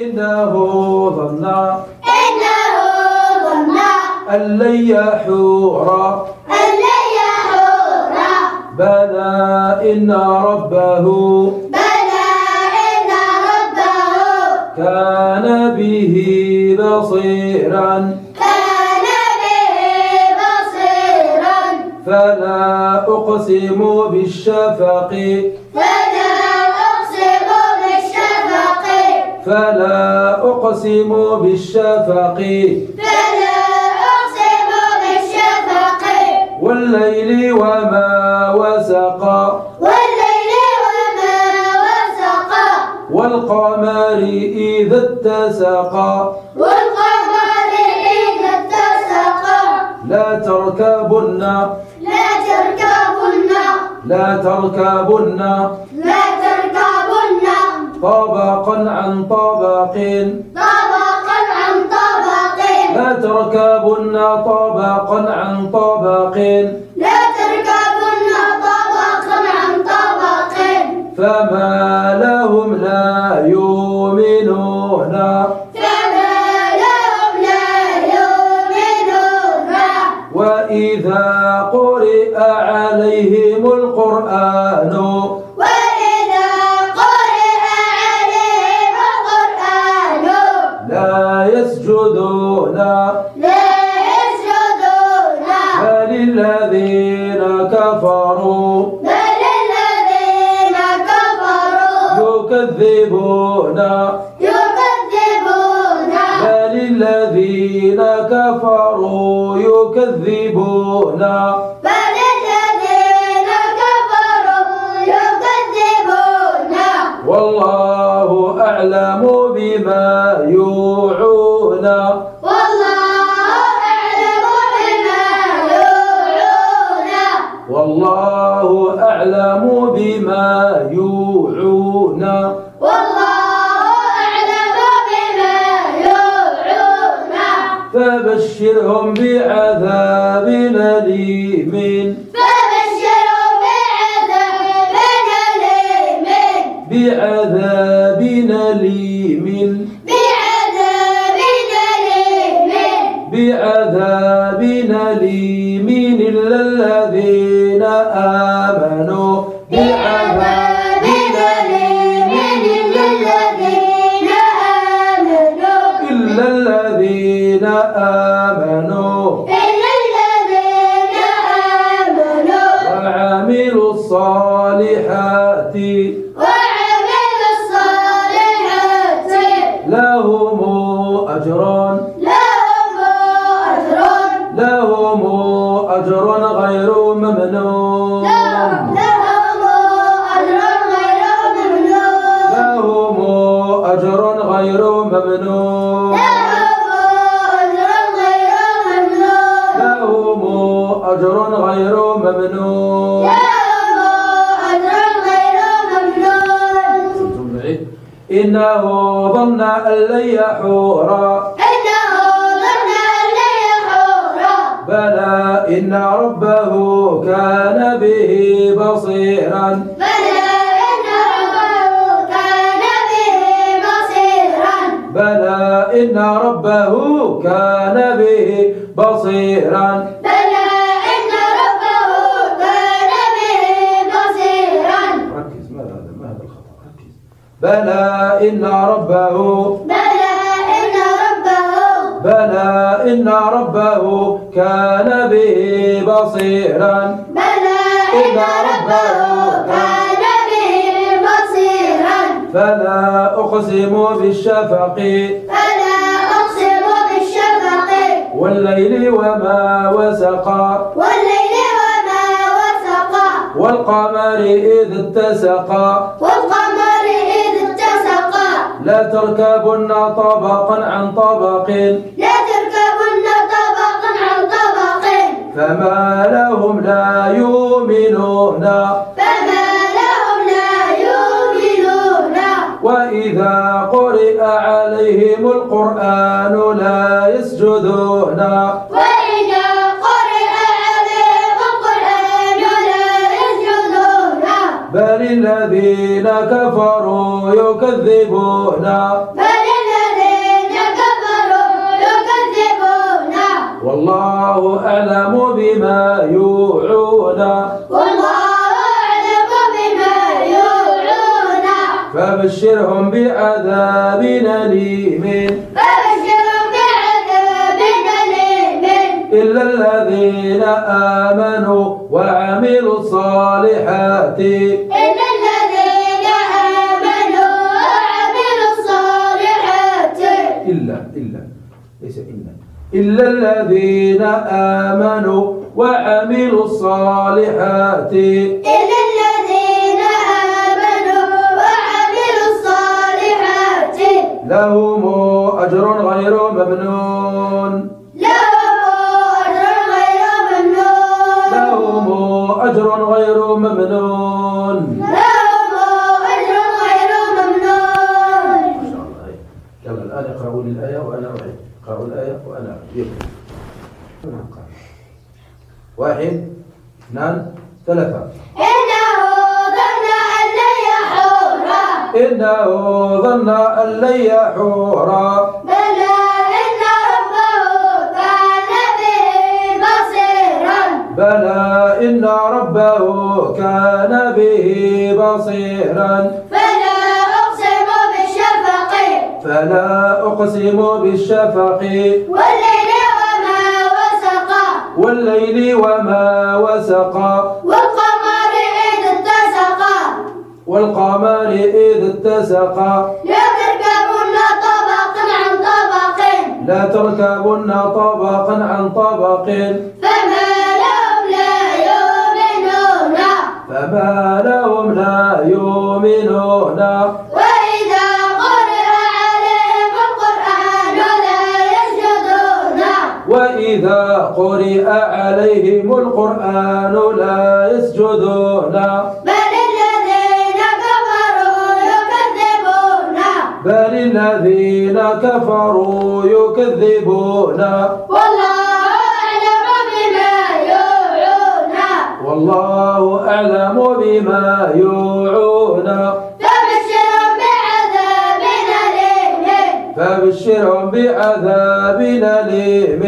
إنه ظن إنه ظن أن لن يحور. أن لن يحور. بلى إن ربه بلى إن ربه كان به بصيرا. كان به بصيرا. فلا أقسم بالشفق. فلا فلا أقسم بالشفق. فلا أقسم بالشفق. والليل وما وسق. والليل وما وسق. والقمر إذا اتسق. والقمر إذا اتسق. لا تركبن. لا تركبن. لا تركبن. لا تركبن طبقا عن طبق طبقا عن طبق لا تركبن طبقا عن طبق لا تركبن طبقا عن طبق فما لهم لا يؤمنون. يكذبون يكذبون بل الذين كفروا يكذبون بل الذين كفروا يكذبون والله أعلم بما يوعون والله أعلم بما يوعون والله أعلم بما يوعون والله فبشرهم بعذاب أليم. فبشروا بعذاب أليم. بعذاب أليم. الصالحات. وعملوا الصالحات. لهم أجر لهم أجر لهم أجر غير ممنون. لهم أجر غير ممنون. لهم أجر غير ممنون. لهم أجر غير ممنون. إنه ظن أن لن يحور. إنه ظن أن لن يحور. بلى إن ربه كان به بصيرا. بلى إن ربه كان به بصيرا. بلى إن ربه كان به بصيرا. بلى إن ربه بلى إن ربه بلى إن ربه كان به بصيرا. بلى إن ربه كان به بصيرا. فلا أقسم بالشفق فلا أقسم بالشفق. والليل وما وسق والليل وما وسق. والقمر إذ اتسق والقمر لا تركبن طبقا عن طبق. لا تركبن طبقا عن طبق. فما لهم لا يؤمنون. فما لهم لا يؤمنون. وإذا قرئ عليهم القرآن لا يسجدون. الذين كفروا يكذبون. بل الذين كفروا يكذبون والله أعلم بما يوعون. والله أعلم بما يوعون فبشرهم بعذاب أليم فبشرهم بعذاب أليم. إلا الذين آمنوا وعملوا الصالحات. إلا إلا الذين آمنوا وعملوا الصالحات. إلا الذين آمنوا وعملوا الصالحات. لهم أجر غير ممنون. واحد اثنان ثلاثة. إنه ظن أن لن يحور. إنه ظن أن لن يحورا بلى إن ربه كان به بصيرا بلى إن ربه كان به بصيرا. فلا أقسم بالشفق. فلا أقسم بالشفق. والليل وما وسق. والقمر إذ اتسق. والقمر إذ اتسق. لا تركبن طبقا عن طبق. لا تركبن طبقا عن طبق. فما لهم لا يؤمنون. فما لهم لا يؤمنون. عليهم القرآن لا يسجدون. بل الذين كفروا يكذبون. بل الذين كفروا يكذبون. والله أعلم بما يوعون. والله أعلم بما يوعون. فبشرهم بعذاب أليم.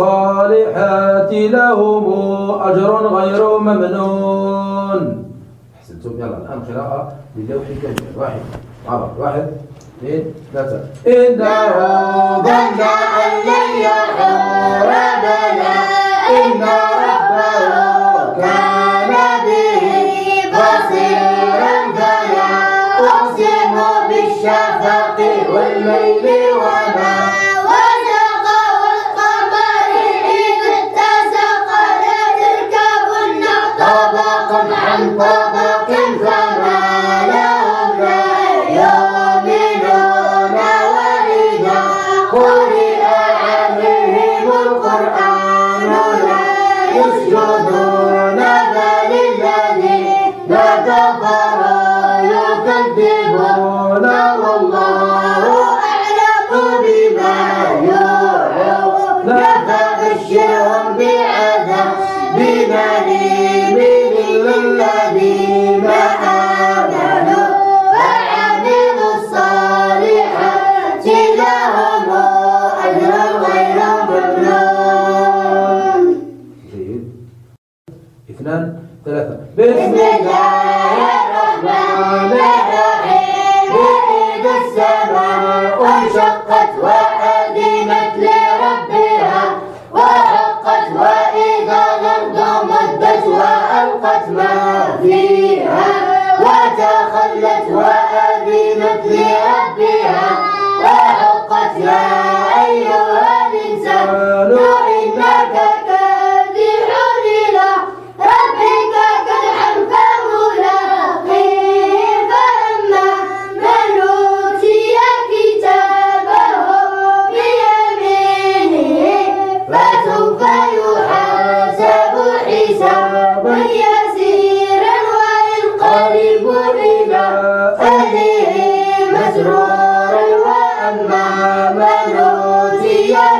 الصالحات لهم أجر غير ممنون. أحسنتم يلا الآن قراءة للوح كامل واحد بعض واحد اثنين ثلاثة. إنه ظن أن لن يحور بلى إن ربه كان به بصيرا فلا أقسم بالشفق والليل وما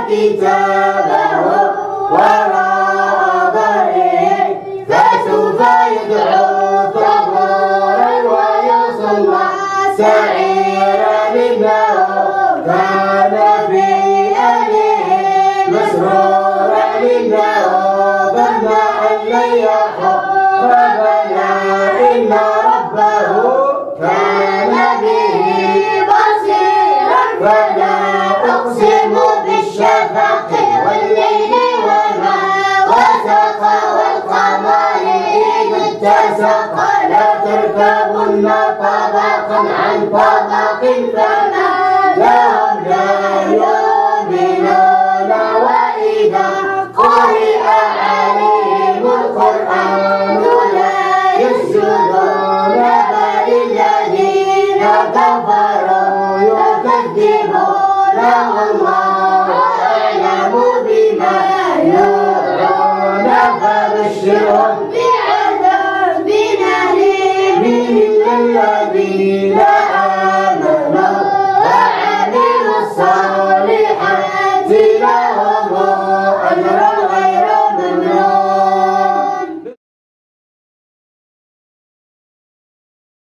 كتابه وراء ظهره فسوف يدعو ثبورا ويصلى سعيرا لله كان في أهله مسرورا لله ظن أن لن يحرم إن ربه كان به بصيرا وساقا لا تركبن طبقا عن طبق فلا